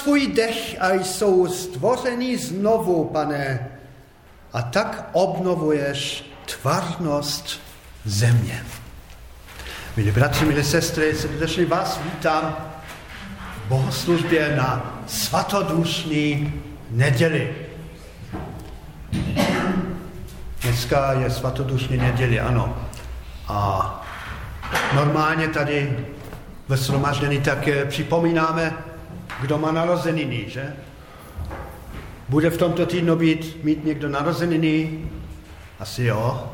svůj dech a jsou stvoření znovu, pane, a tak obnovuješ tvarnost země. Milí bratři, milí sestry, srdečně vás vítám v bohoslužbě na svatodušní neděli. Dneska je svatodušní neděli, ano. A normálně tady ve shromaždění tak připomínáme, kdo má narozeniny, že? Bude v tomto týdnu být, mít někdo narozeniny? Asi jo.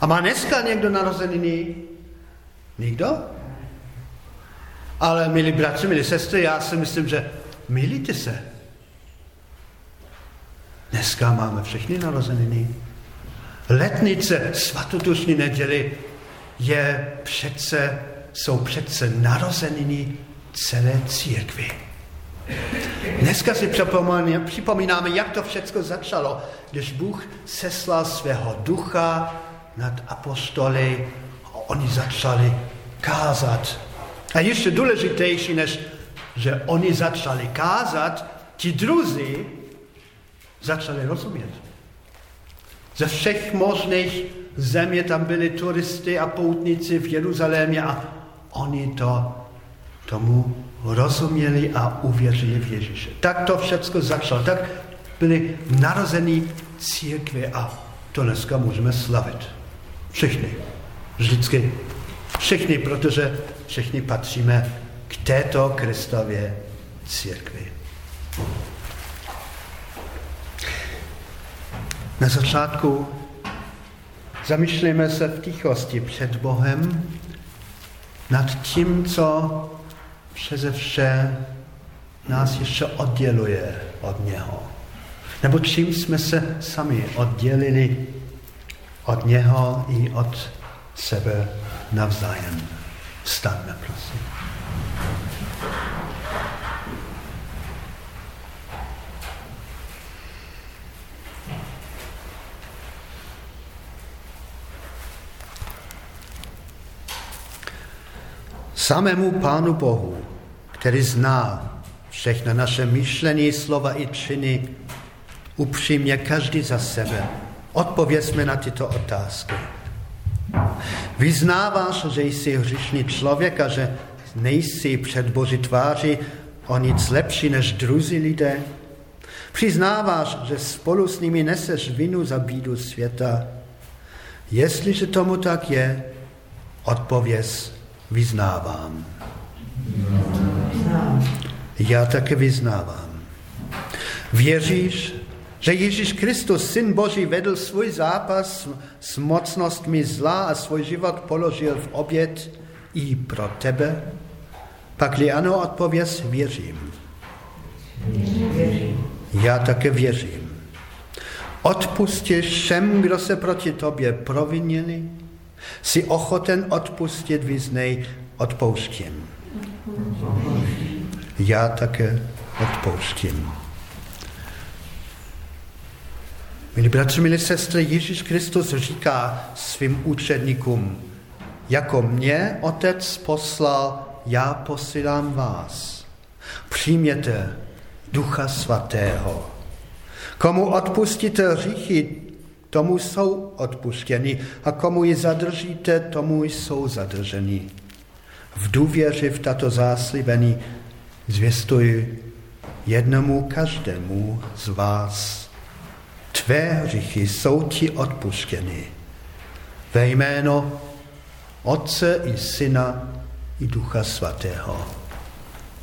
A má dneska někdo narozeniny? Nikdo? Ale milí bratři, milí sestry, já si myslím, že milíte se. Dneska máme všechny narozeniny. Letnice svatodušní neděli je přece, jsou přece narozeniny celé církvy. Dneska si připomínáme, jak to všechno začalo, když Bůh seslal svého ducha nad apostoly a oni začali kázat. A ještě důležitější, než že oni začali kázat, ti druzí začali rozumět. Ze všech možných země tam byli turisty a poutníci v Jeruzalémě a oni to tomu rozuměli a uvěřili v Ježíše. Tak to všechno začalo. Tak byli narození církvy a to dneska můžeme slavit. Všichni. Vždycky. Všichni, protože všichni patříme k této Kristově církvi. Na začátku zamýšlíme se v tichosti před Bohem nad tím, co přeze vše nás ještě odděluje od něho. Nebo čím jsme se sami oddělili od něho i od sebe navzájem. Vstaňme, prosím. Samému Pánu Bohu, který zná všechna naše myšlení, slova i činy, upřímně každý za sebe. Odpovězme na tyto otázky. Vyznáváš, že jsi hřišný člověk a že nejsi před Boží tváří o nic lepší než druzí lidé? Přiznáváš, že spolu s nimi neseš vinu za bídu světa? Jestliže tomu tak je, odpověz vyznávám. Já také vyznávám. Věříš, že Ježíš Kristus, Syn Boží, vedl svůj zápas s mocnostmi zla a svůj život položil v oběd i pro tebe? Pakli ano, odpověz, věřím. Já také věřím. Odpustíš všem, kdo se proti tobě provinili? Jsi ochoten odpustit, vyznej, odpouštím. Já také odpouštím. Milí bratři, milí sestry, Ježíš Kristus říká svým učedníkům, jako mě otec poslal, já posílám vás. Přijměte ducha svatého. Komu odpustíte hříchy, tomu jsou odpuštěni a komu ji zadržíte, tomu jsou zadrženi. V důvěři v tato záslibení zvěstuji jednomu každému z vás. Tvé hřichy jsou ti odpuštěny. Ve jméno Otce i Syna i Ducha Svatého.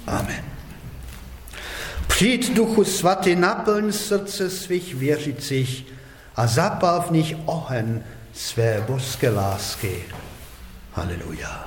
Amen. Přijď Duchu Svatý, naplň srdce svých věřících, a zapal v nich ohen své božské lásky. Haleluja.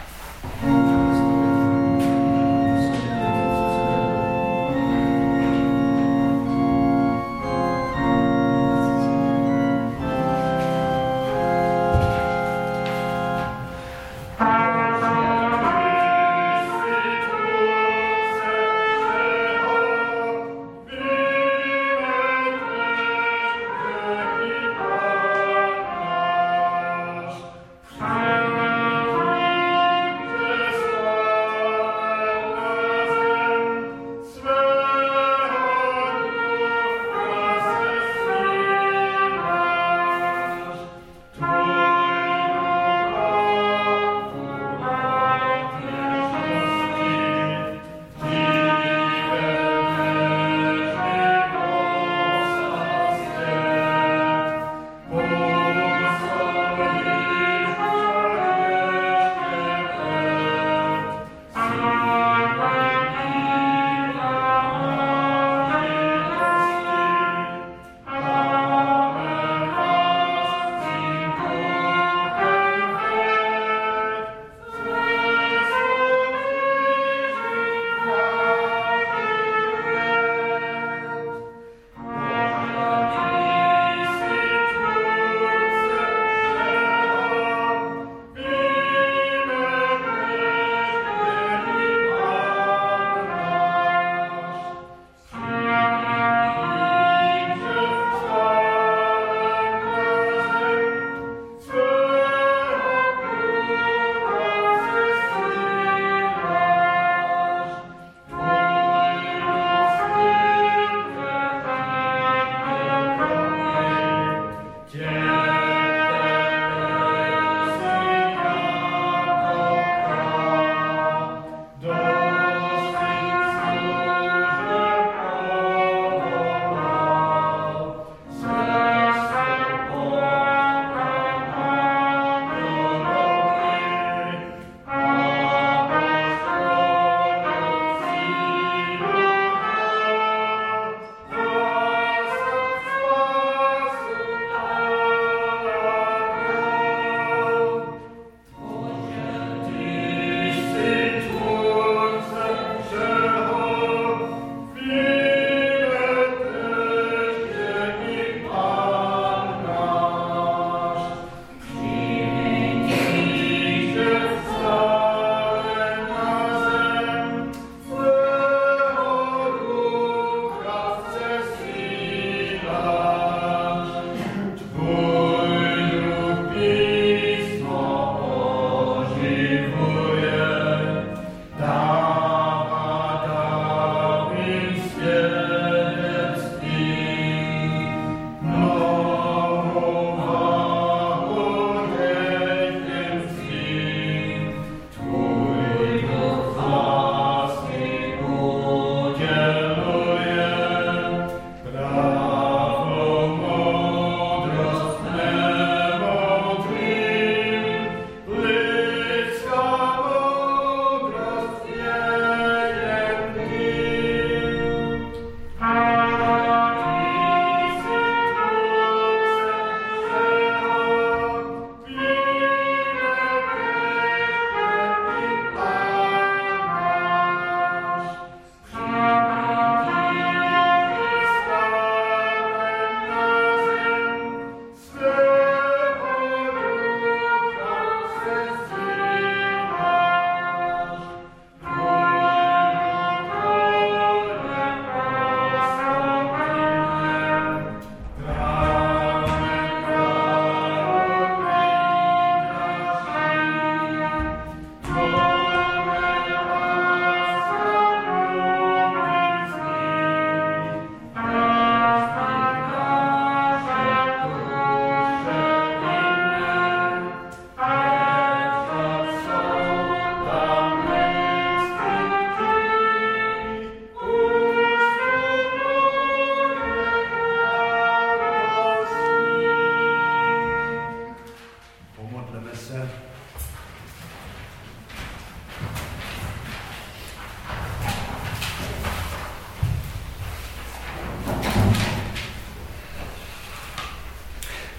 se.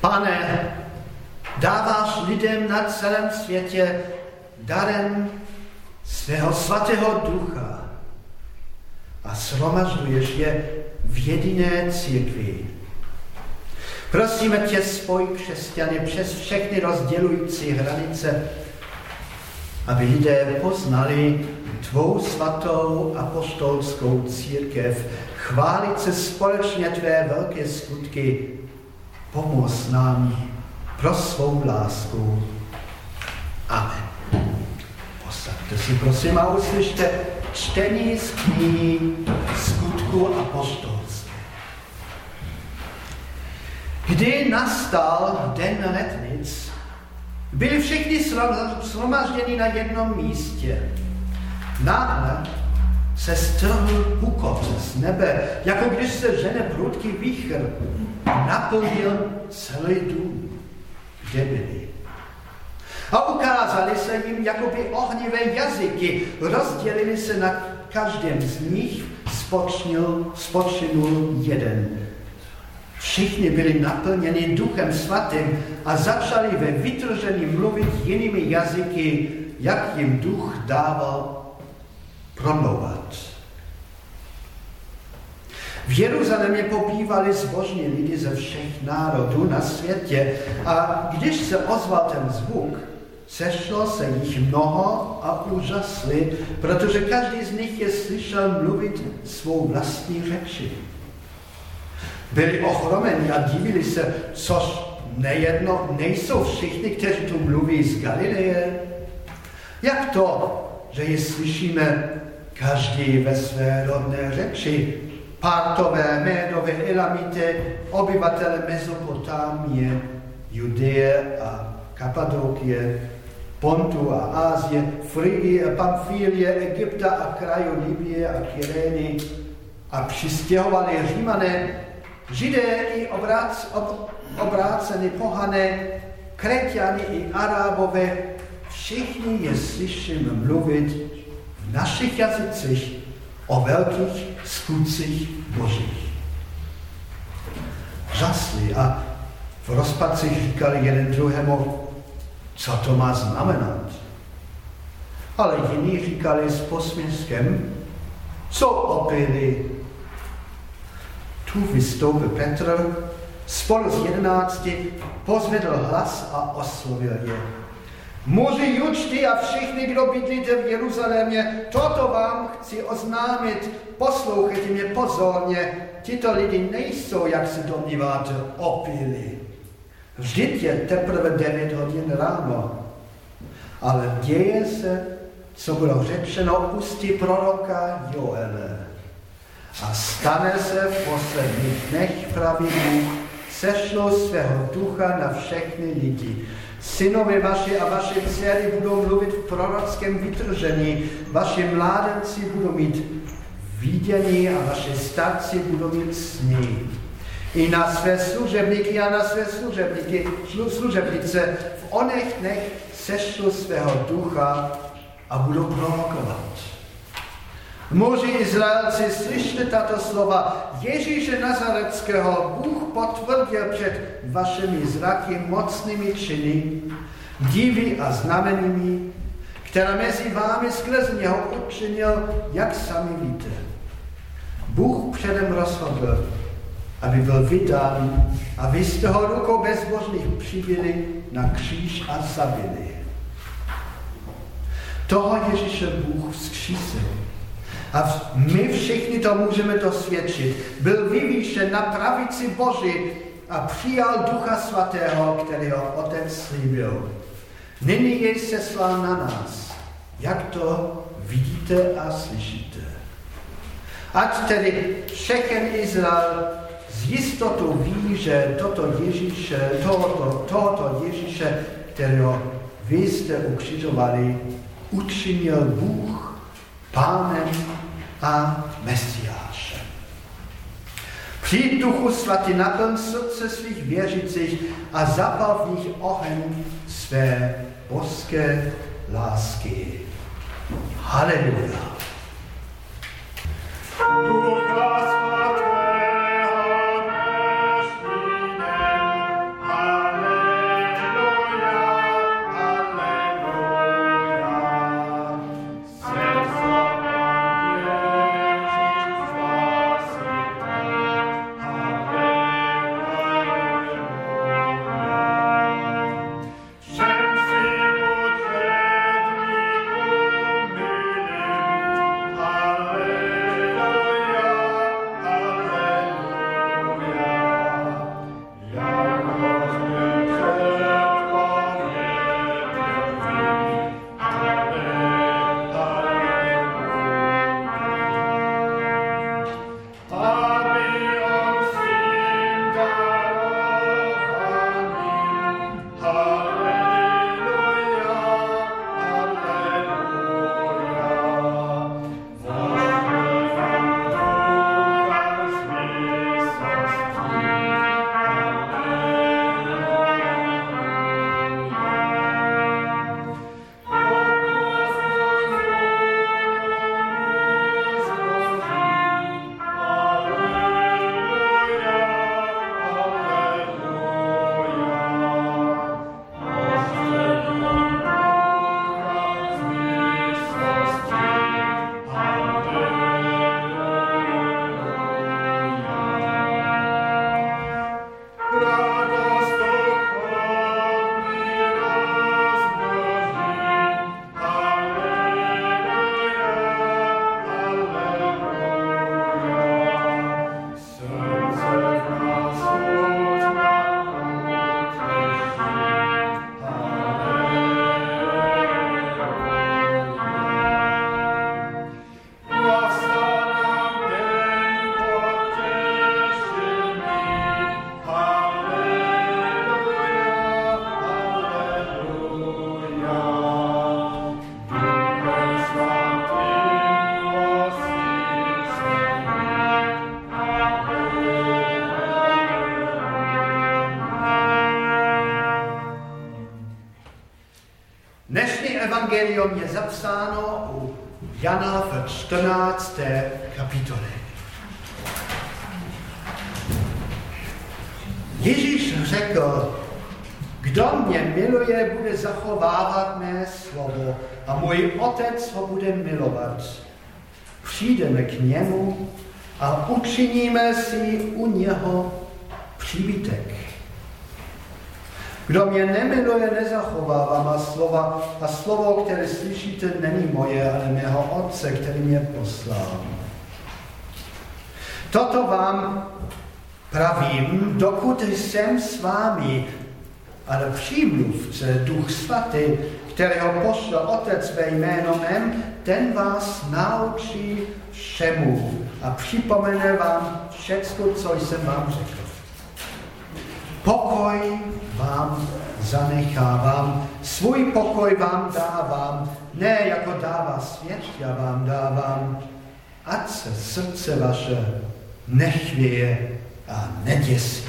Pane, dáváš lidem na celém světě darem svého svatého ducha a shromažduješ je v jediné církvi. Prosíme tě, spoj křesťany přes všechny rozdělující hranice, aby lidé poznali tvou svatou apostolskou církev, chválit se společně tvé velké skutky, pomoz nám pro svou lásku. Amen. Posaďte si prosím a uslyšte čtení z knihy skutku apostolské. Kdy nastal den letnic, byli všichni shromažděni na jednom místě. Náhle se strhl hukot z nebe, jako když se žene prudký výchr, naplnil celý dům, kde byli. A ukázali se jim jakoby ohnivé jazyky, rozdělili se na každém z nich, spočnul, spočinul jeden. Všichni byli naplněni duchem svatým a začali ve vytržení mluvit jinými jazyky, jak jim duch dával promlouvat. V Jeruzalémě pobývali zbožní lidi ze všech národů na světě a když se ozval ten zvuk, sešlo se jich mnoho a úžasli, protože každý z nich je slyšel mluvit svou vlastní řeči. Byli ochromeni a divili se, což nejedno nejsou všichni, kteří tu mluví z Galileje. Jak to, že je slyšíme každý ve své rodné řeči, Partové, Médové, Elamité, obyvatele Mezopotámie, Judeje a Kapadokie, Pontu a Ázie, Frigie, Pamfílie, Egypta a kraju Libie a Kyrény a přistěhovali Římané, Židé i obrác, ob, obrácený pohané, Kreťany i Arábové, všichni je slyšíme mluvit v našich jazycích o velkých skutcích božích. Žasli a v rozpacích říkali jeden druhému, co to má znamenat. Ale jiní říkali s posměskem, co opili. Tu vystoupil Petr, spolu s jedenácti pozvedl hlas a oslovil je. Muži jučty a všichni, kdo bydlíte v Jeruzalémě, toto vám chci oznámit. Poslouchejte mě pozorně. Tito lidi nejsou, jak se domníváte, opili. Vždyť je teprve 9 hodin ráno. Ale děje se, co bylo řečeno ústí proroka Joele. A stane se v posledních dnech pravý Bůh, sešlo svého ducha na všechny lidi. Synovi vaši a vaše dcery budou mluvit v prorockém vytržení, vaši mládenci budou mít vidění a vaše starci budou mít sny i na své služebníky a na své služebníky, služebnice v onech dnech sešlu svého ducha a budou prorokovat. Muži Izraelci, slyšte tato slova. Ježíše Nazareckého Bůh potvrdil před vašimi zraky mocnými činy, divy a znameními, která mezi vámi skrze něho učinil, jak sami víte. Bůh předem rozhodl, aby byl vydán a vy z toho rukou bezbožných přibili na kříž a zabili. Toho Ježíše Bůh vzkřísil. A my všichni to můžeme dosvědčit. Byl vyvýšen na pravici Boží a přijal Ducha Svatého, kterého Otec slíbil. Nyní jej seslal na nás. Jak to vidíte a slyšíte. Ať tedy všechen Izrael z jistotou ví, že toto Ježíše, tohoto, tohoto Ježíše, kterého vy jste ukřižovali, učinil Bůh pánem a Mesiášem. Přijď duchu svatý naplň srdce svých věřících a zapal v nich oheň své boské lásky. Haleluja. Ducha svatého, Zapsáno u Jana v 14. kapitole. Ježíš řekl, kdo mě miluje, bude zachovávat mé slovo a můj otec ho bude milovat. Přijdeme k němu a učiníme si u něho příbytek. Kdo mě nemiluje, nezachovává má slova a slovo, které slyšíte, není moje, ale mého Otce, který mě poslal. Toto vám pravím, dokud jsem s vámi, ale přímluvce, Duch Svatý, kterého pošle Otec ve jméno mém, ten vás naučí všemu a připomene vám všechno, co jsem vám řekl. Pokoj vám zanechávám, svůj pokoj vám dávám, ne jako dává svět, já vám dávám, ať se srdce vaše nechvěje a neděsí.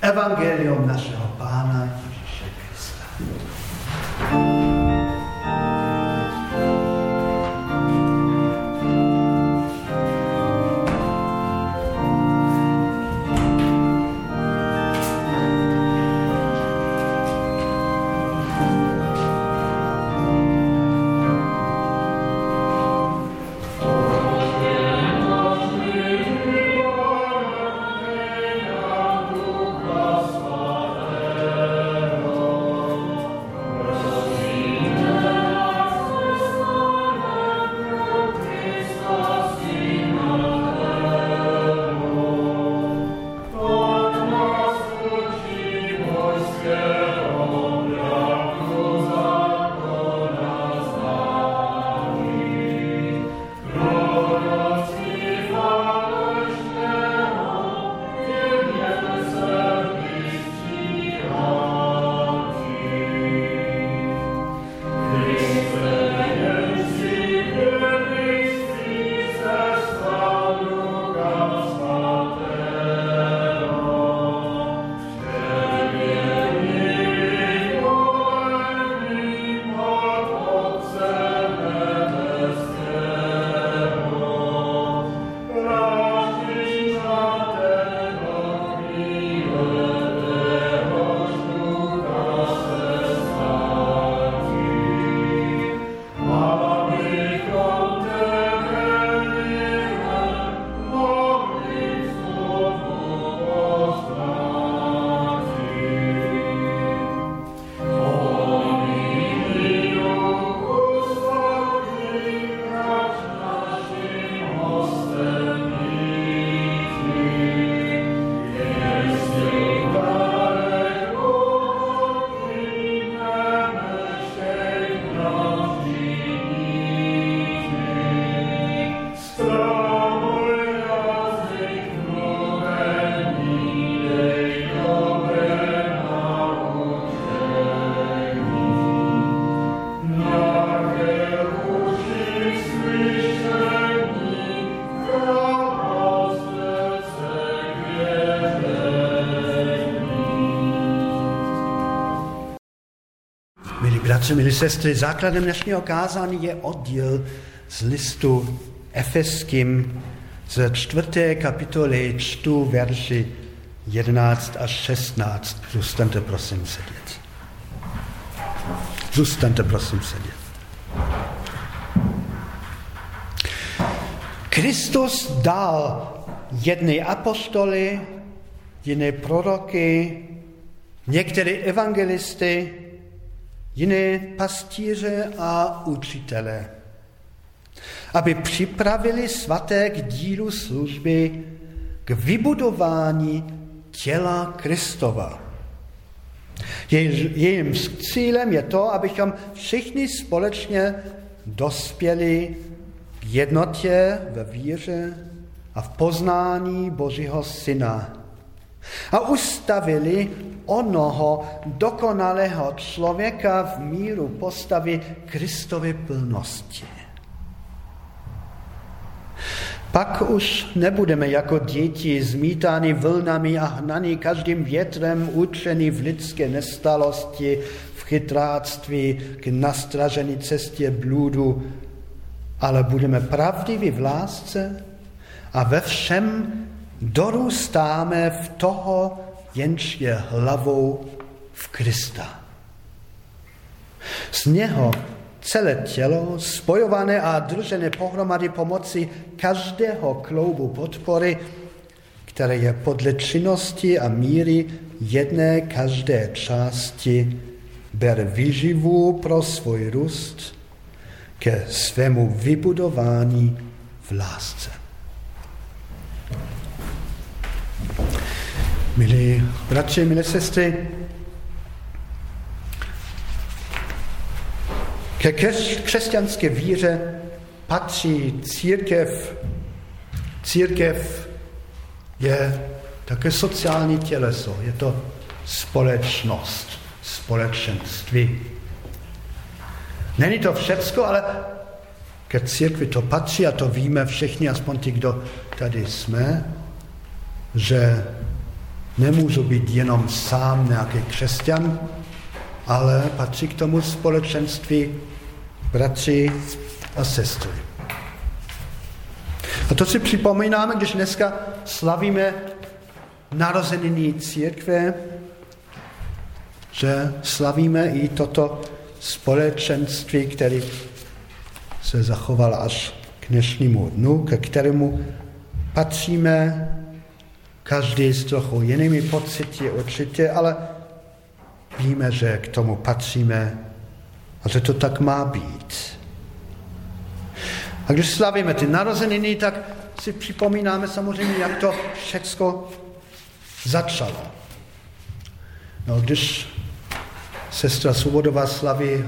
Evangelium našeho Pána Ježíše Krista. Bratři, milí sestry, základem dnešního kázání je oddíl z listu Efeským z čtvrté kapitoly čtu verši 11 až 16. Zůstaňte prosím sedět. Zůstaňte prosím sedět. Kristus dal jedny apostoly, jiné proroky, některé evangelisty, jiné pastíře a učitele, aby připravili svaté k dílu služby, k vybudování těla Kristova. Jejím cílem je to, abychom všichni společně dospěli k jednotě ve víře a v poznání Božího Syna a ustavili onoho dokonalého člověka v míru postavy Kristovy plnosti. Pak už nebudeme jako děti zmítány vlnami a hnaný každým větrem, učení v lidské nestalosti, v chytráctví, k nastražené cestě blůdu, ale budeme pravdiví v lásce a ve všem dorůstáme v toho, jenž je hlavou v Krista. Z něho celé tělo, spojované a držené pohromady pomocí každého kloubu podpory, které je podle činnosti a míry jedné každé části, bere výživu pro svůj růst ke svému vybudování v lásce. Milí bratři, milé sestry, ke křesťanské víře patří církev. Církev je také sociální těleso, je to společnost, společenství. Není to všecko, ale ke církvi to patří a to víme všichni, aspoň ti, kdo tady jsme, že nemůžu být jenom sám nějaký křesťan, ale patří k tomu společenství bratři a sestry. A to si připomínáme, když dneska slavíme narozeniny církve, že slavíme i toto společenství, který se zachoval až k dnešnímu dnu, ke kterému patříme každý s trochu jinými pocity určitě, ale víme, že k tomu patříme a že to tak má být. A když slavíme ty narozeniny, tak si připomínáme samozřejmě, jak to všecko začalo. No, když sestra Svobodová slaví,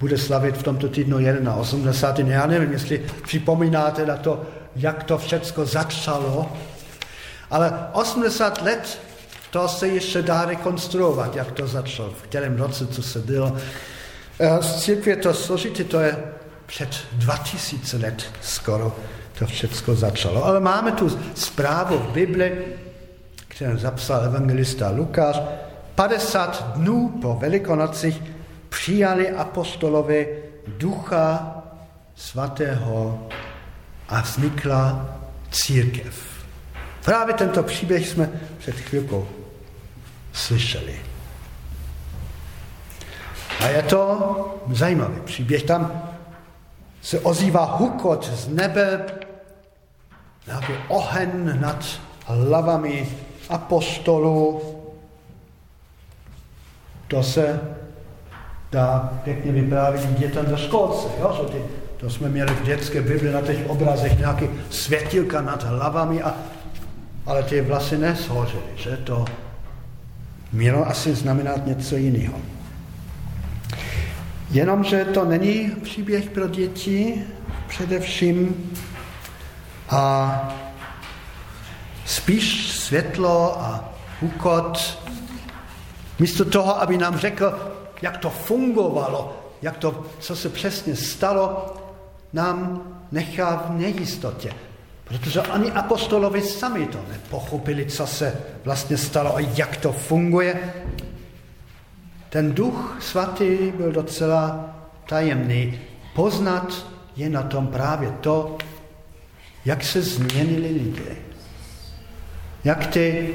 bude slavit v tomto týdnu 81. Já nevím, jestli připomínáte na to, jak to všecko začalo, ale 80 let to se ještě dá rekonstruovat, jak to začalo, v kterém roce, co se bylo. Eh, z církve to složité, to je před 2000 let skoro to všechno začalo. Ale máme tu zprávu v Bibli, kterou zapsal evangelista Lukáš. 50 dnů po Velikonocích přijali apostolovi ducha svatého a vznikla církev. Právě tento příběh jsme před chvilkou slyšeli. A je to zajímavý příběh. Tam se ozývá hukot z nebe, nějaký ohen nad hlavami apostolů. To se dá pěkně vyprávět dětem ze školce. Jo? To jsme měli v dětské Bibli na těch obrazech nějaký světilka nad hlavami, a, ale ty vlasy neshořily, že to mělo asi znamenat něco jiného. Jenomže to není příběh pro děti především a spíš světlo a hukot, místo toho, aby nám řekl, jak to fungovalo, jak to, co se přesně stalo, nám nechá v nejistotě. Protože ani apostolovi sami to nepochopili, co se vlastně stalo a jak to funguje. Ten duch svatý byl docela tajemný. Poznat je na tom právě to, jak se změnili lidé. Jak ty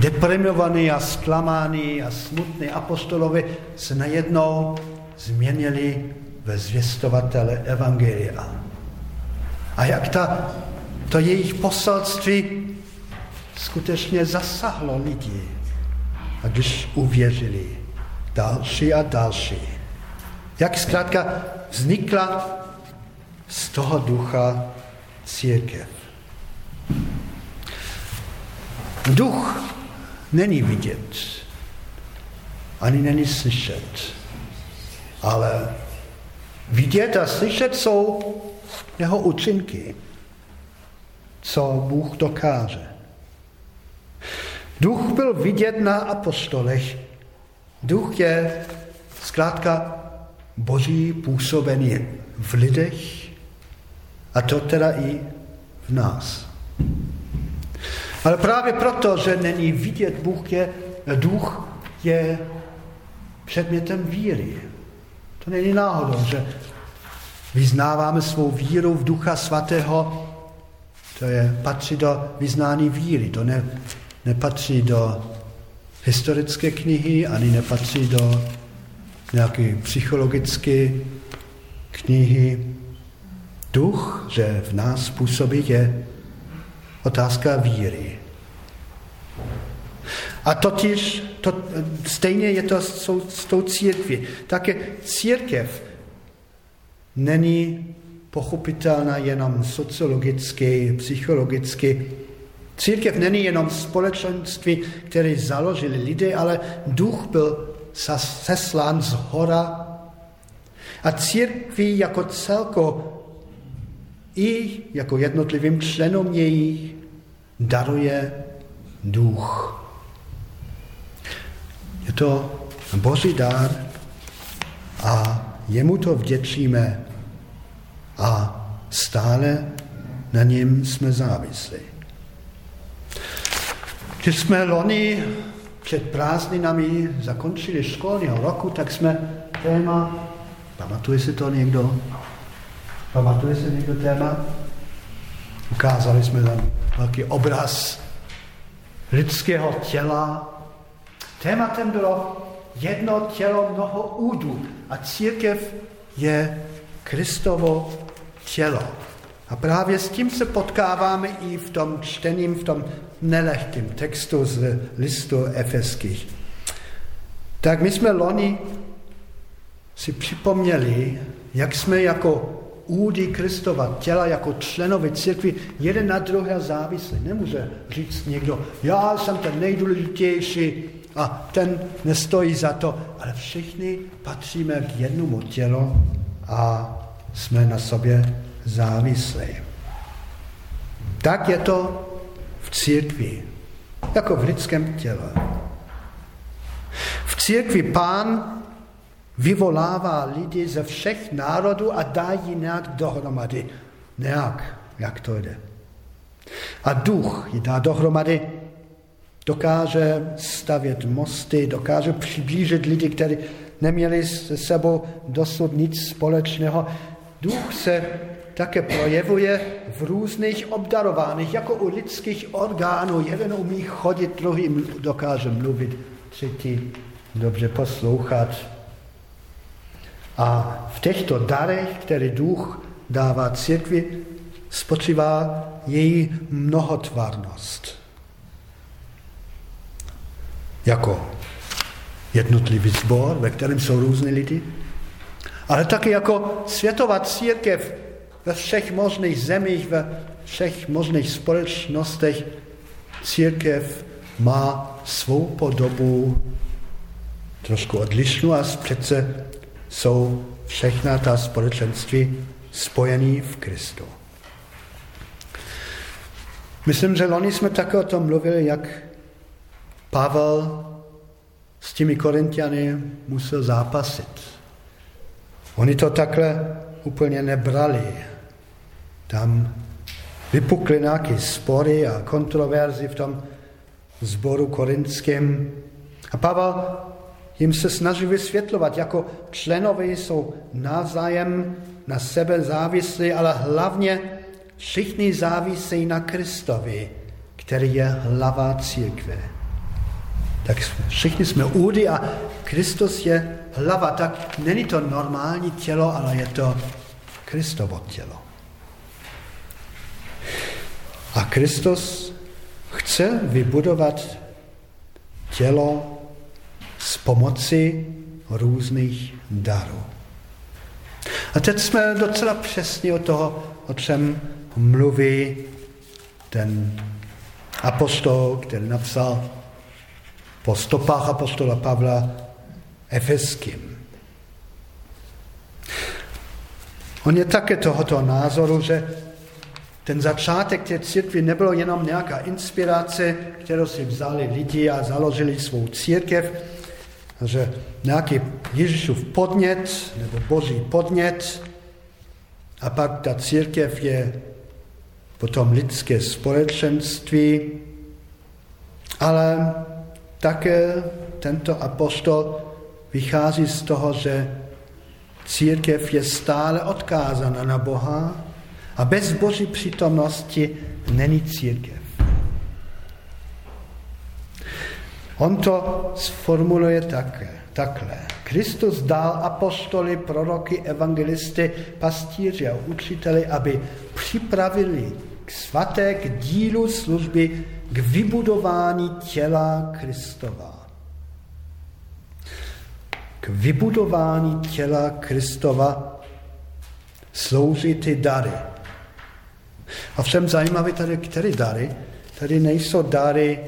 deprimovaní a zklamaní a smutní apostolovi se najednou změnili ve zvěstovatele Evangelia. A jak ta, to jejich poselství skutečně zasahlo lidi. A když uvěřili, další a další. Jak zkrátka vznikla z toho ducha církev. Duch není vidět, ani není slyšet, ale vidět a slyšet jsou jeho účinky, co Bůh dokáže. Duch byl vidět na apostolech. Duch je zkrátka boží působení v lidech A to teda i v nás. Ale právě proto, že není vidět Bůh je, duch je předmětem víry. To není náhodou, že vyznáváme svou víru v Ducha Svatého, to je, patří do vyznání víry, to ne, nepatří do historické knihy, ani nepatří do nějaké psychologické knihy. Duch, že v nás působí, je otázka víry. A totiž to, stejně je to s, s tou církví. Také církev není pochopitelná jenom sociologicky, psychologicky. Církev není jenom společenství, které založili lidé, ale duch byl seslán z hora. A církví jako celko i jako jednotlivým členům jejich daruje duch. Je to boží dar a jemu to vděčíme a stále na něm jsme závislí. Když jsme loni před prázdninami zakončili školního roku, tak jsme téma, pamatuje si to někdo? Pamatuje si někdo téma? Ukázali jsme tam velký obraz lidského těla. Tématem bylo jedno tělo, mnoho údů. A církev je Kristovo tělo. A právě s tím se potkáváme i v tom čtením, v tom nelehkém textu z listu efeských. Tak my jsme loni si připomněli, jak jsme jako údy Kristova těla, jako členovi církvy, jeden na druhé závislí. Nemůže říct někdo, já jsem ten nejdůležitější a ten nestojí za to, ale všichni patříme k jednomu tělu a jsme na sobě závislí. Tak je to v církvi, jako v lidském těle. V církvi pán vyvolává lidi ze všech národů a dá ji nějak dohromady. Nějak, jak to jde. A duch ji dá dohromady, dokáže stavět mosty, dokáže přiblížit lidi, kteří neměli se sebou dosud nic společného. Duch se také projevuje v různých obdarováních, jako u lidských orgánů. Jeden umí chodit, druhý dokáže mluvit, třetí dobře poslouchat. A v těchto darech, které duch dává církvi, spočívá její mnohotvarnost. Jako jednotlivý sbor, ve kterém jsou různí lidi, ale také jako světová církev ve všech možných zemích, ve všech možných společnostech církev má svou podobu trošku odlišnou a přece jsou všechna ta společenství spojený v Kristu. Myslím, že loni jsme také o tom mluvili, jak Pavel s těmi Korintiany musel zápasit. Oni to takhle úplně nebrali. Tam vypukly nějaké spory a kontroverzi v tom zboru korinském. A Pavel jim se snaží vysvětlovat, jako členové jsou navzájem na sebe závislí, ale hlavně všichni závisí na Kristovi, který je hlava církve. Tak všichni jsme údy a Kristus je hlava. Tak není to normální tělo, ale je to Kristovo tělo. A Kristus chce vybudovat tělo s pomocí různých darů. A teď jsme docela přesně o toho, o čem mluví ten apostol, který napsal po stopách apostola Pavla Efeským. On je také tohoto názoru, že ten začátek té církvy nebylo jenom nějaká inspirace, kterou si vzali lidi a založili svou církev, že nějaký Ježíšův podnět nebo boží podnět, A pak ta církev je potom lidské společenství, ale také tento apostol vychází z toho, že církev je stále odkázána na Boha a bez Boží přítomnosti není církev. On to sformuluje také, takhle. Kristus dal apostoly, proroky, evangelisty, pastíři a učiteli, aby připravili k svaté, k dílu služby, k vybudování těla Kristova. K vybudování těla Kristova slouží ty dary. A všem zajímavé tady, které dary? Tady nejsou dary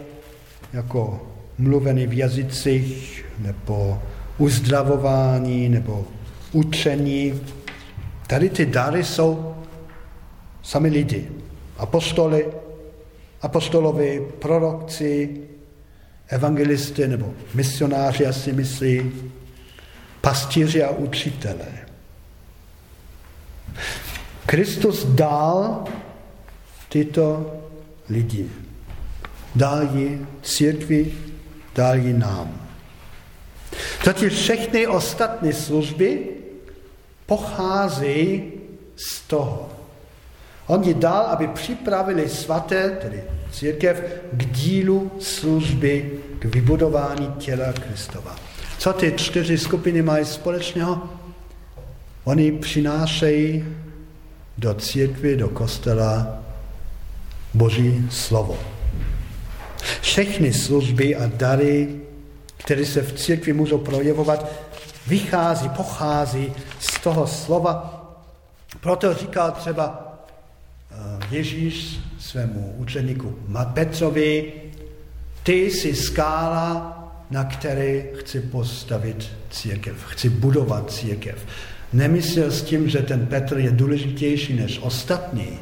jako mluvený v jazycích, nebo uzdravování, nebo učení. Tady ty dary jsou sami lidi. Apostoli, apostolovi, prorokci, evangelisty nebo misionáři, asi myslí, pastíři a učitelé. Kristus dal tyto lidi. Dal ji církvi, dal ji nám. Totiž všechny ostatní služby pocházejí z toho. On ji dal, aby připravili svaté, tedy církev, k dílu služby, k vybudování těla Kristova. Co ty čtyři skupiny mají společného? Oni přinášejí do církvy, do kostela Boží slovo. Všechny služby a dary, které se v církvi můžou projevovat, vychází, pochází z toho slova. Proto říkal třeba Ježíš svému učeníku Petrovi, ty jsi skála, na které chci postavit církev, chci budovat církev. Nemyslel s tím, že ten Petr je důležitější než ostatní.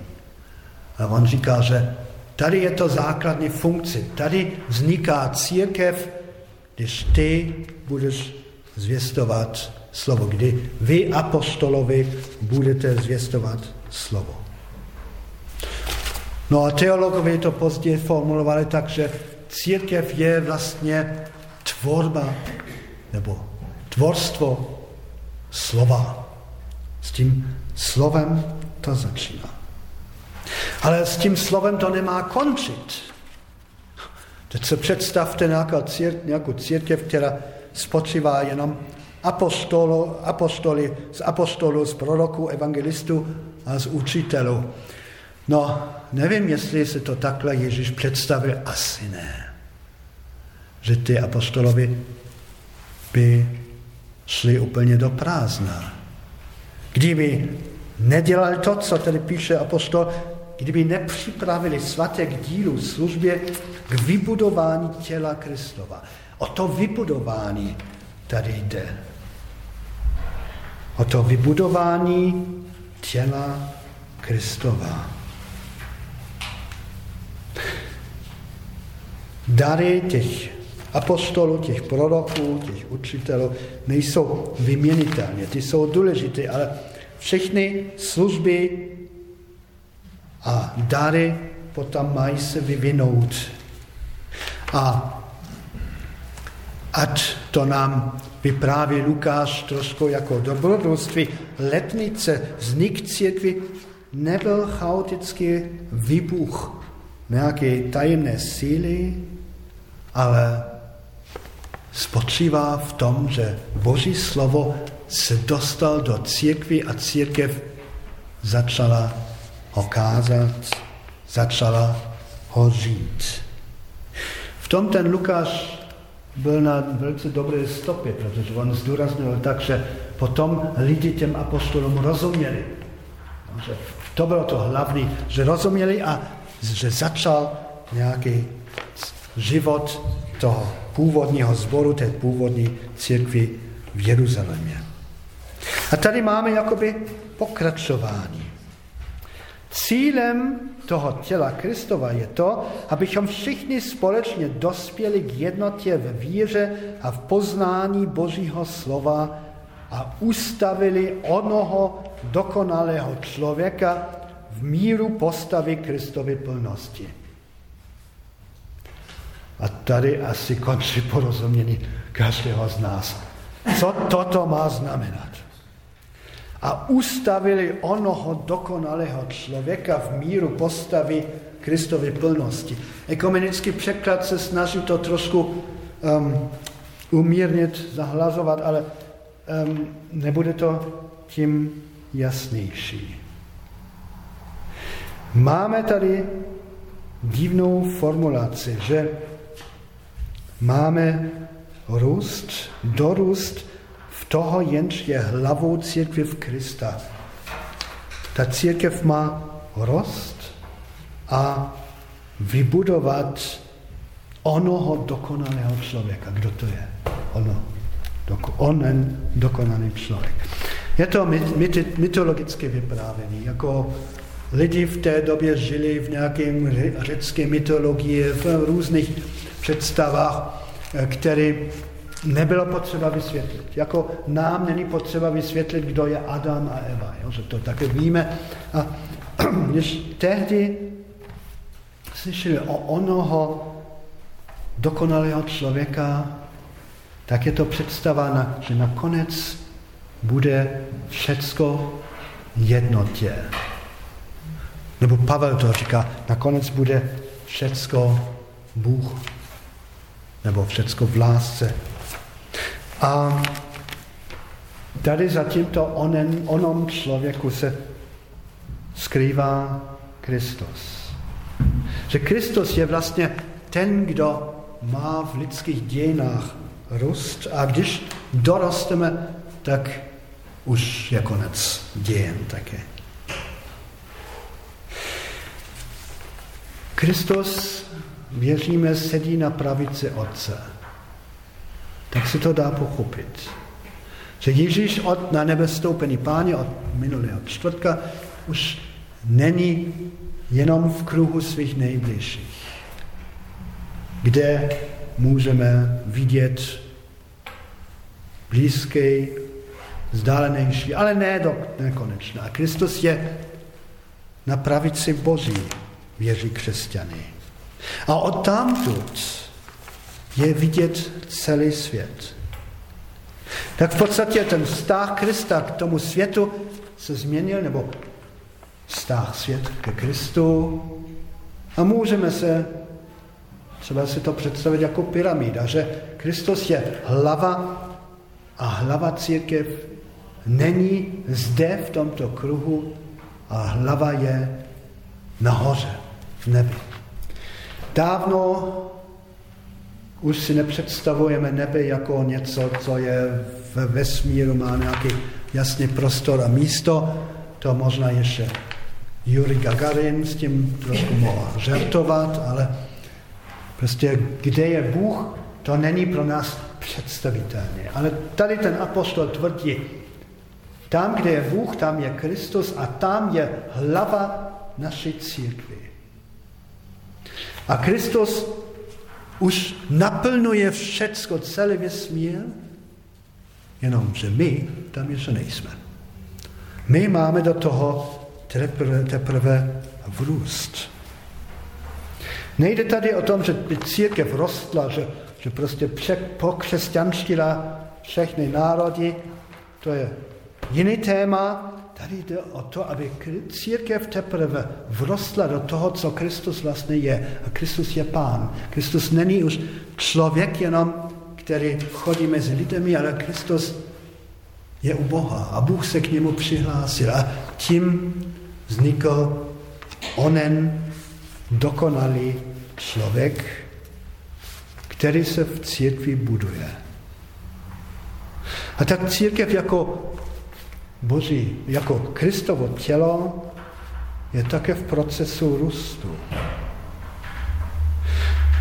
A on říká, že tady je to základní funkce. Tady vzniká církev, když ty budeš zvěstovat slovo, kdy vy apostolovi budete zvěstovat slovo. No a teologové to později formulovali tak, že církev je vlastně tvorba nebo tvorstvo slova. S tím slovem to začíná. Ale s tím slovem to nemá končit. Teď se představte nějakou církev, nějakou církev která spočívá jenom apostolo, apostoli, z apostolů, z proroků, evangelistů a z učitelů. No, nevím, jestli se to takhle Ježíš představil, asi ne. Že ty apostolovi by šli úplně do prázdna. Kdyby nedělali to, co tady píše apostol, kdyby nepřipravili svaté k dílu službě k vybudování těla Kristova. O to vybudování tady jde. O to vybudování těla Kristova. Dary těch apostolů, těch proroků, těch učitelů nejsou vyměnitelné, ty jsou důležité, ale všechny služby a dary potom mají se vyvinout. A ať to nám vypráví Lukáš trošku jako dobrodružství, letnice, vznik církvy nebyl chaotický výbuch nějaké tajemné síly, ale spočívá v tom, že Boží slovo se dostal do církvy a církev začala ho kázat, začala ho žít. V tom ten Lukáš byl na velice dobré stopě, protože on zdůraznil tak, že potom lidi těm apostolům rozuměli. To bylo to hlavní, že rozuměli a že začal nějaký život toho původního zboru, té původní církvy v Jeruzalémě. A tady máme jakoby pokračování. Cílem toho těla Kristova je to, abychom všichni společně dospěli k jednotě ve víře a v poznání Božího slova a ustavili onoho dokonalého člověka v míru postavy Kristovy plnosti. A tady asi končí porozumění každého z nás. Co toto má znamenat? A ustavili onoho dokonalého člověka v míru postavy Kristovy plnosti. Ekumenický překlad se snaží to trošku um, umírnit, zahlazovat, ale um, nebude to tím jasnější. Máme tady divnou formulaci, že máme růst, dorůst v toho, jenž je hlavou církve Krista. Ta církev má rost a vybudovat onoho dokonalého člověka. Kdo to je? Ono. Doko, onen dokonalý člověk. Je to mytologické vyprávění, jako lidi v té době žili v nějakém řecké mytologii, v různých představách, eh, které nebylo potřeba vysvětlit. Jako nám není potřeba vysvětlit, kdo je Adam a Eva, jo, že to také víme. A když tehdy slyšeli o onoho dokonalého člověka, tak je to představa, že nakonec bude všecko jednotě. Nebo Pavel to říká, nakonec bude všecko Bůh. Nebo všecko v lásce. A tady za tímto onen, onom člověku se skrývá Kristus. Že Kristus je vlastně ten, kdo má v lidských dějinách růst a když dorosteme, tak už je konec dějen také. Kristus, věříme, sedí na pravici Otce. Tak se to dá pochopit. Že Ježíš od, na nebe stoupený páně od minulého čtvrtka už není jenom v kruhu svých nejbližších, kde můžeme vidět blízký, vzdálenější, ale ne do nekonečná. Kristus je na pravici Boží, věří křesťany. A od tamtud je vidět celý svět. Tak v podstatě ten vztah Krista k tomu světu se změnil, nebo vztah svět ke Kristu. A můžeme se třeba si to představit jako pyramída, že Kristus je hlava a hlava církev není zde v tomto kruhu a hlava je nahoře, v nebi. Dávno už si nepředstavujeme nebe jako něco, co je ve vesmíru, má nějaký jasný prostor a místo. To možná ještě Yuri Gagarin s tím trošku mohl žertovat, ale prostě kde je Bůh, to není pro nás představitelné. Ale tady ten apostol tvrdí, tam, kde je Bůh, tam je Kristus a tam je hlava naší církvy. A Kristus už naplňuje všecko, celý vesmír, jenomže my tam ještě nejsme. My máme do toho teprve, teprve vrůst. Nejde tady o tom, že by církev rostla, že, že prostě pokřesťanštila všechny národy, to je jiný téma, Tady jde o to, aby církev teprve vrostla do toho, co Kristus vlastně je. A Kristus je pán. Kristus není už člověk jenom, který chodí mezi lidmi, ale Kristus je u Boha a Bůh se k němu přihlásil. A tím vznikl onen dokonalý člověk, který se v církvi buduje. A tak církev jako Boží jako Kristovo tělo je také v procesu růstu.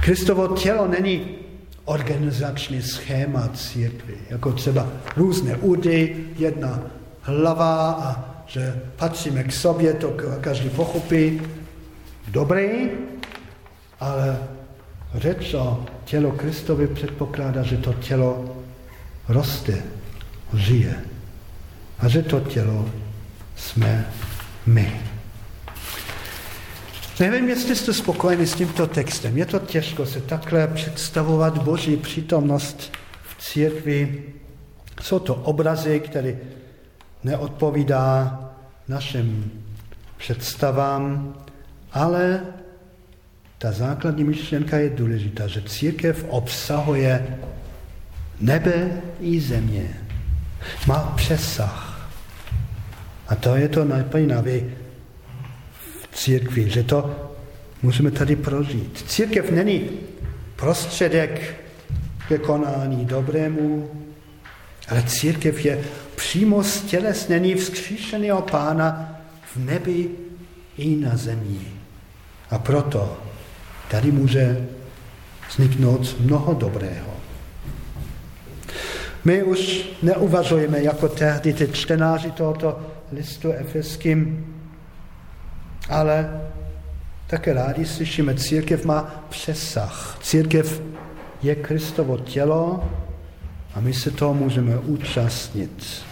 Kristovo tělo není organizační schéma církvy, jako třeba různé údy, jedna hlava a že patříme k sobě, to každý pochopí. Dobrý, ale řeč o tělo Kristovi předpokládá, že to tělo roste, žije a že to tělo jsme my. Nevím, jestli jste spokojeni s tímto textem. Je to těžko se takhle představovat Boží přítomnost v církvi. Jsou to obrazy, které neodpovídá našim představám, ale ta základní myšlenka je důležitá, že církev obsahuje nebe i země. Má přesah. A to je to najpojnavé v církvi, že to musíme tady prožít. Církev není prostředek ke konání dobrému, ale církev je přímo stělesnění vzkříšeného pána v nebi i na zemi. A proto tady může vzniknout mnoho dobrého. My už neuvažujeme jako tehdy ty čtenáři tohoto listu efeským, ale také rádi slyšíme, církev má přesah. Církev je Kristovo tělo a my se toho můžeme účastnit.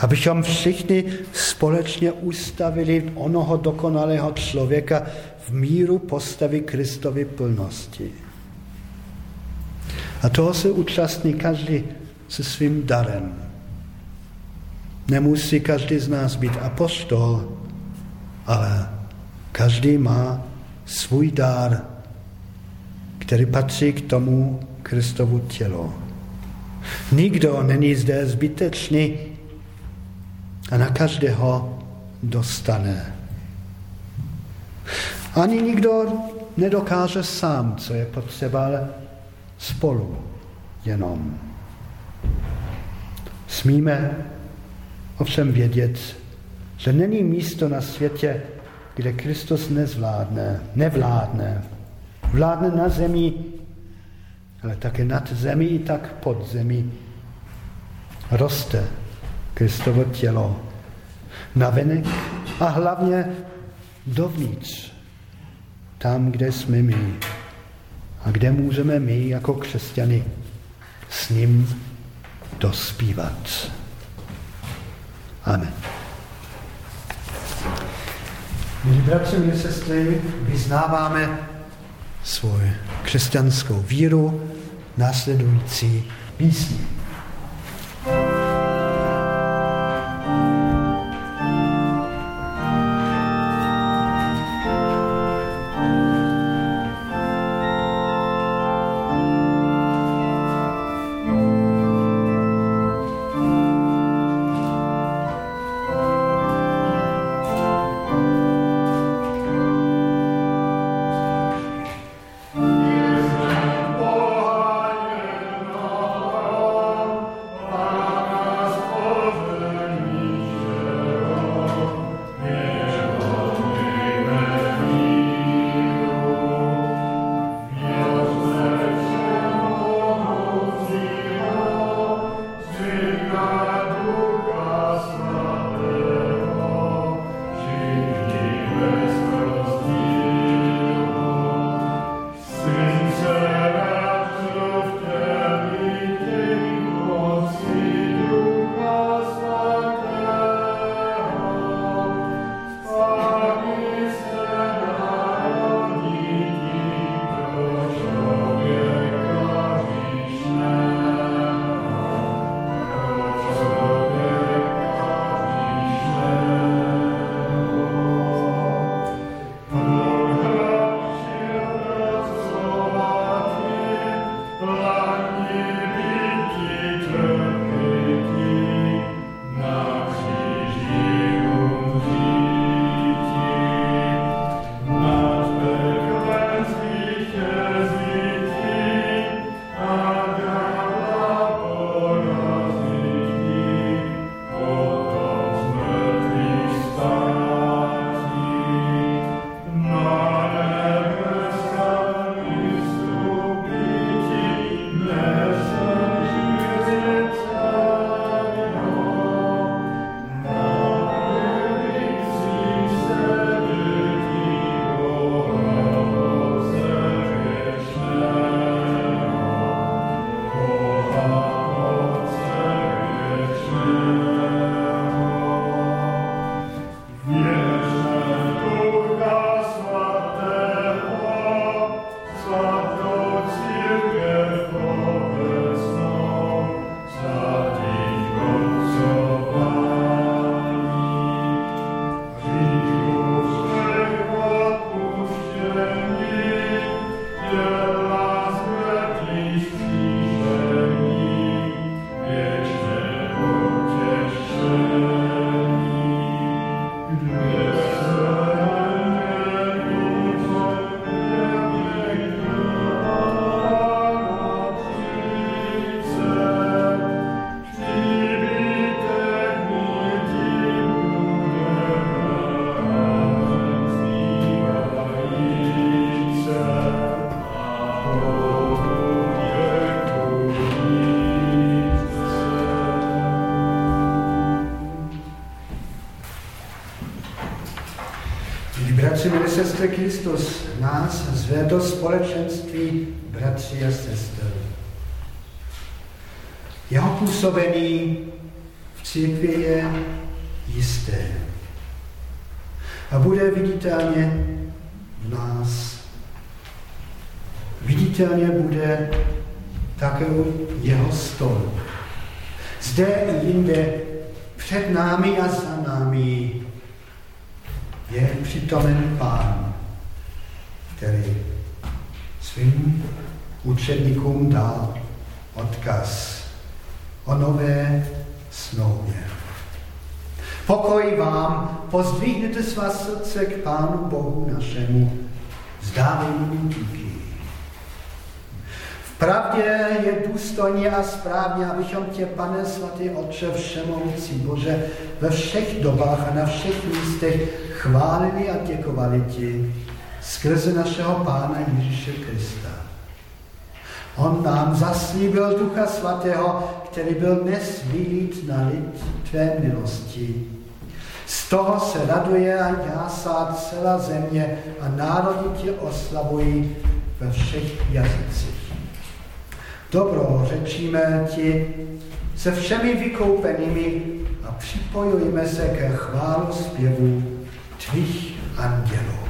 Abychom všichni společně ustavili onoho dokonalého člověka v míru postavy Kristovy plnosti. A toho se účastní každý se svým darem. Nemusí každý z nás být apostol, ale každý má svůj dar, který patří k tomu Kristovu tělo. Nikdo není zde zbytečný a na každého dostane. Ani nikdo nedokáže sám, co je potřeba, ale spolu jenom. Smíme ovšem vědět, že není místo na světě, kde Kristus nezvládne, nevládne. Vládne na zemi, ale také nad zemi i tak pod zemi. Roste Kristovo tělo navenek a hlavně dovnitř, tam, kde jsme my a kde můžeme my jako křesťany s ním dospívat. Amen. Milí bratři, milí sestry, vyznáváme svou křesťanskou víru následující písní. Kristus nás zve do společenství bratři a sestry. Jeho působení v církvi je jisté a bude viditelně v nás. Viditelně bude také jeho stolu. Zde i jinde před námi a za námi je přitomen Pán, který svým učedníkům dal odkaz o nové smlouvě. Pokoj vám, pozdvihněte svá srdce k Pánu Bohu našemu, zdávej mu díky. V pravdě je důstojně a správně, abychom tě, pane svatý Otče všemohoucí Bože, ve všech dobách a na všech místech chválili a děkovali ti skrze našeho Pána Ježíše Krista. On nám zaslíbil Ducha Svatého, který byl dnes vylít na lid tvé milosti. Z toho se raduje a jásá celá země a národy tě oslavují ve všech jazycích. Dobro řečíme ti se všemi vykoupenými a připojujeme se ke chválu zpěvu tvých andělů.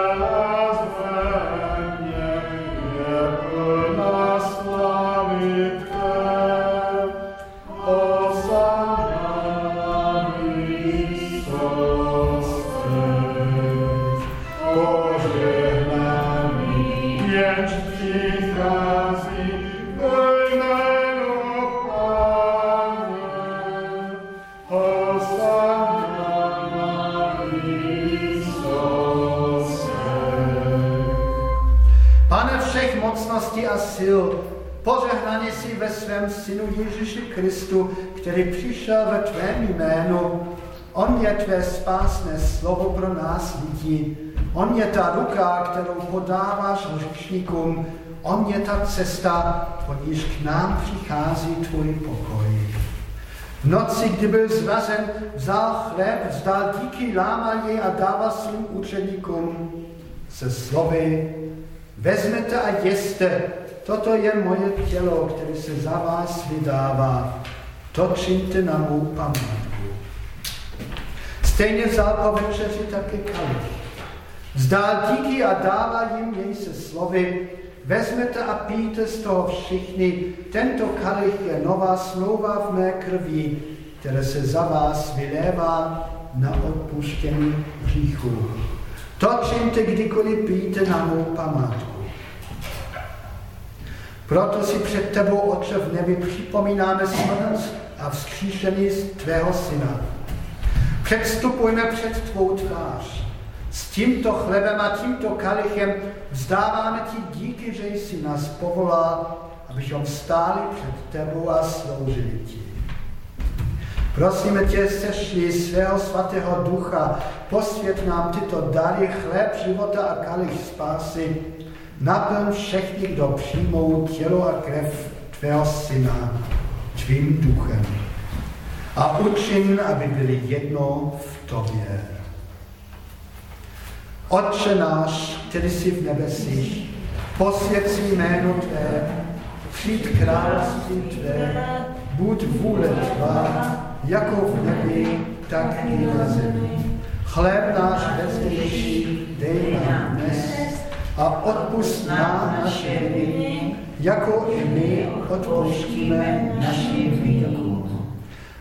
mocností a sil, požehnaný jsi ve svém synu Ježíši Kristu, který přišel ve tvém jménu. On je tvé spásné slovo pro nás lidí. On je ta ruka, kterou podáváš hřišníkům. On je ta cesta, po níž k nám přichází tvůj pokoj. V noci, kdy byl zrazen, vzal chléb, vzdal díky, lámal jej a dával svým učeníkům se slovy, vezmete a jeste, toto je moje tělo, které se za vás vydává, to čiňte na mou památku. Stejně vzal po večeři také kalich. Vzdal díky a dával jim jej se slovy, vezmete a pijte z toho všichni, tento kalich je nová smlouva v mé krvi, které se za vás vylévá na odpuštění hříchů. To čiňte, kdykoliv pijte na mou památku. Proto si před tebou, Otče v nebi, připomínáme smrt a vzkříšení z tvého syna. Předstupujme před tvou tvář. S tímto chlebem a tímto kalichem vzdáváme ti díky, že jsi nás povolal, abychom stáli před tebou a sloužili ti. Prosíme tě, sešli svého svatého ducha, posvět nám tyto dary, chléb života a kalich spásy, naplň všechny, kdo přijmou tělo a krev tvého syna tvým duchem. A učin, aby byli jedno v tobě. Otče náš, který jsi v nebesích, posvěd si jméno Tvé, přijď království Tvé, buď vůle Tvá, jako v nebi, tak i na zemi. Chléb náš bezdejší dej nám dnes a odpust nám naše viny, jako i my odpouštíme našim vinníkům.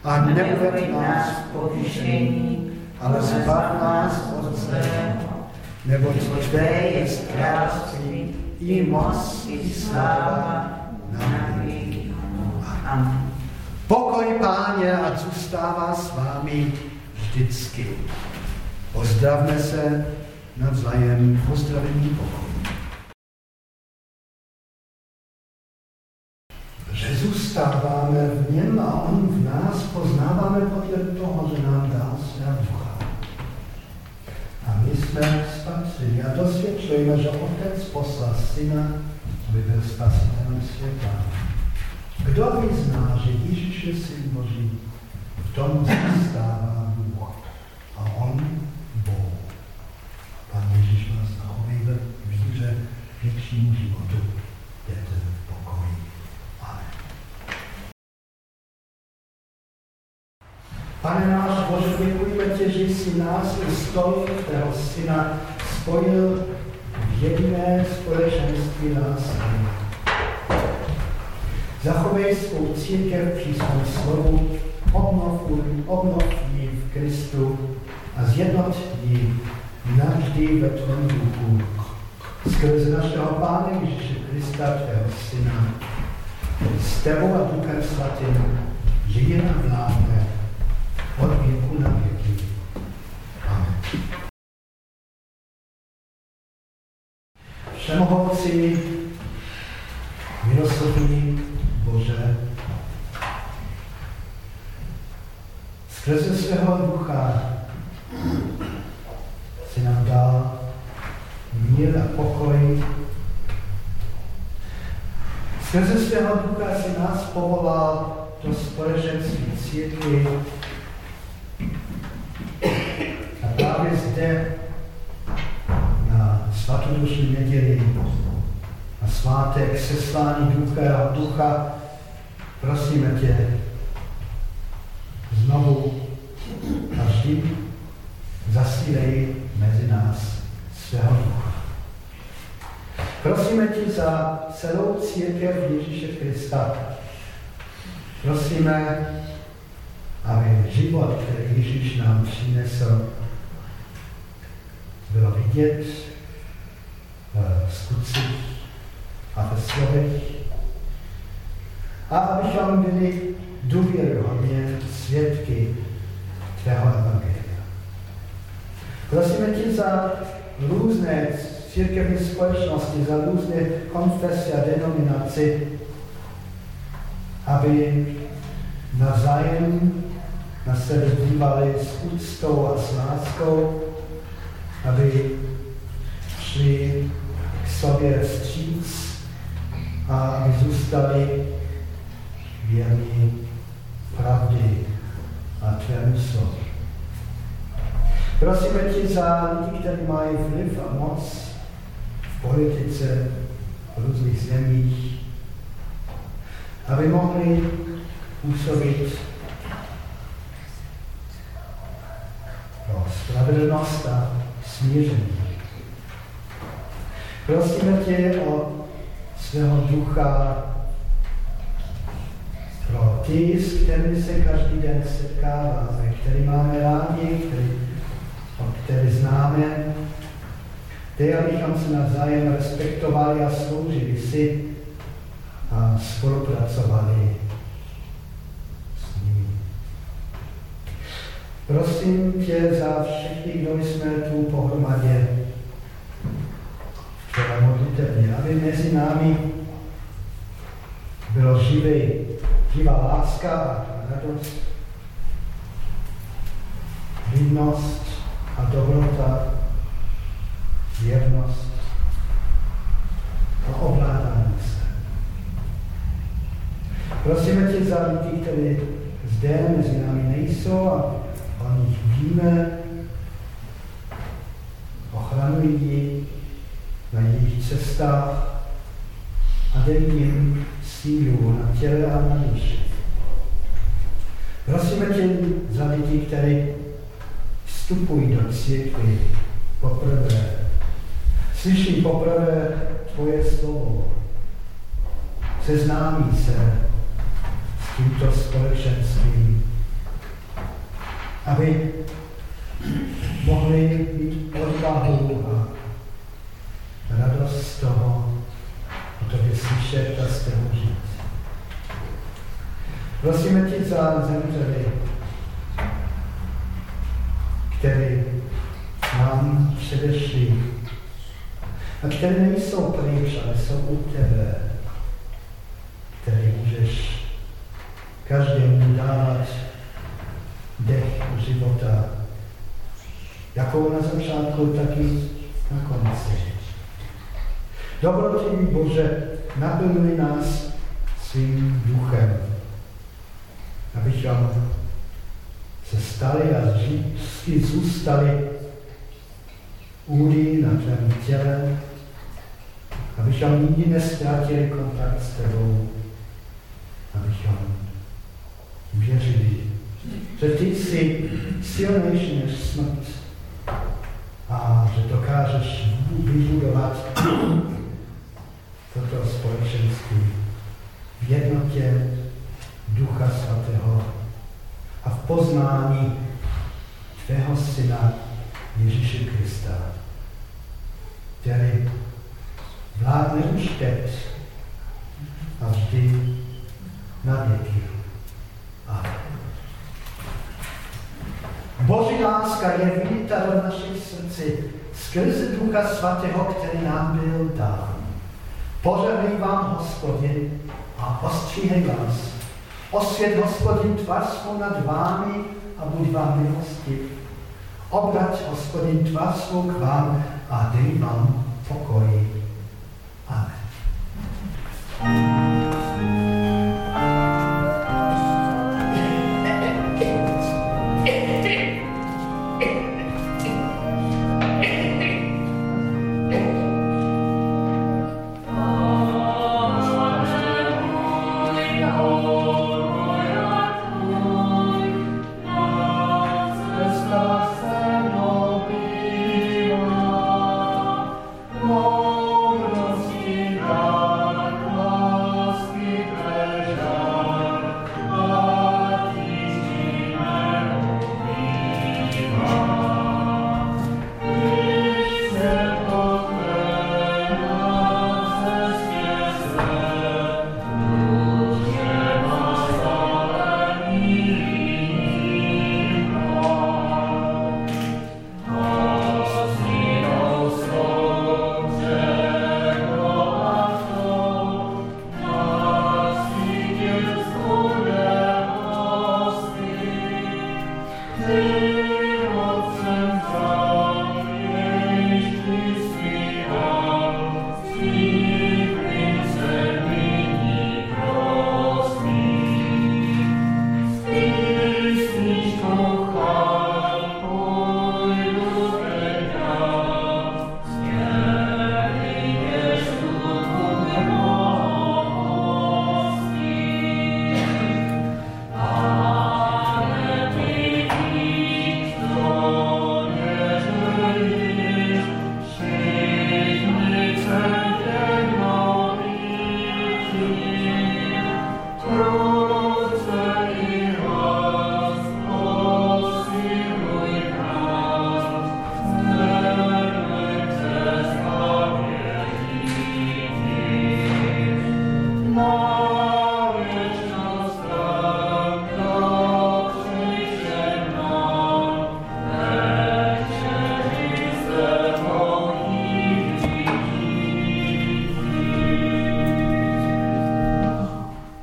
A neuved nás v pokušení, ale zbav nás od zlého, neboť Tvé je království, i moc, i sláva na věky. Amen. Pokoj páně a zůstává s vámi vždycky. Pozdravme se navzájem pozdravení pokoj. Že zůstáváme v něm a on v nás poznáváme podle toho, že nám dá svého ducha. A my my jsme spatřili a dosvědčujeme, že Otec poslal Syna, aby byl spasitelem světa. Kdo vyzná, že Ježíš je Syn Boží, v tom stává Bůh a On Bůh. Pan Ježíš nás zachovej ve víře většímu životu. Jděte v pokoji. Amen. Pane náš Bože, děkujeme tě, že jsi nás i stol tvého syna spojil v jediné společenství nás. Zachovej svou církev při svém slovu, obnov, obnov ji v Kristu a zjednot ji navždy ve tvém duchu. Skrze našeho Pána Ježíše Krista, tvého syna, s tebou a Duchem svatým žije a vládne od věku na věky. Amen. Všemohoucí, milosrdný Bože, skrze svého ducha si nám dal mír a pokoj. Skrze svého ducha si nás povolal do společenství církvy. A právě zde na svatodušní neděli svátek seslání ducha a ducha prosíme tě znovu vždy zasílej mezi nás svého ducha. Prosíme ti za celou církev Ježíše Krista. Prosíme, aby život, který Ježíš nám přinesl, bylo vidět skutcích a ve slovech. A abychom byli důvěryhodně svědky tvého evangelia. Prosíme ti za různé církevní společnosti, za různé konfese a denominaci, aby navzájem na sebe dívali s úctou a s láskou, aby šli k sobě vstříc a aby zůstali věrní pravdy a tvému slovu. Prosíme ti za lidi, kteří mají vliv a moc v politice v různých zemích, aby mohli působit pro spravedlnost a smíření. Prosíme tě o svého ducha pro ty, s kterými se každý den setkáváme, který máme rádi, který, který známe, ty, abychom se navzájem respektovali a sloužili si a spolupracovali s nimi. Prosím tě za všechny, kdo jsme tu pohromadě modlitevně, aby mezi námi bylo živý, živá láska a radost, vidnost a dobrota, věrnost a ovládání se. Prosíme tě za lidi, kteří zde mezi námi nejsou a o nich víme, ochranují ji na jejich cestách a dej jim sílu na těle a na duši. Prosíme tě za lidi, kteří vstupují do církvy poprvé, slyší poprvé tvoje slovo, seznámí se s tímto společenstvím, aby mohli být odvahu a radost z toho, o tobě slyšet a s tebou žít. Prosíme tě za zemřeli, který nám předešli a které nejsou pryč, ale jsou u tebe, který můžeš každému dávat dech života Jakou na začátku, tak i na konci. Dobrotivý Bože, naplňuj nás svým duchem, abychom se stali a vždycky zůstali údy na tvém těle, abychom nikdy nestratili kontakt s tebou, abychom věřili, že ty jsi silnější než smrt a že dokážeš vybudovat toto společenství v jednotě Ducha Svatého a v poznání tvého Syna Ježíše Krista, který vládne už teď a vždy na věky. Boží láska je víta v našich srdci skrze Ducha Svatého, který nám byl dán. Požehnej vám, hospodin, a ostříhej vás. Osvět, hospodin, tvar svou nad vámi a buď vám milostiv. Obrať, hospodin, tvar svou k vám a dej vám pokoj. Amen. the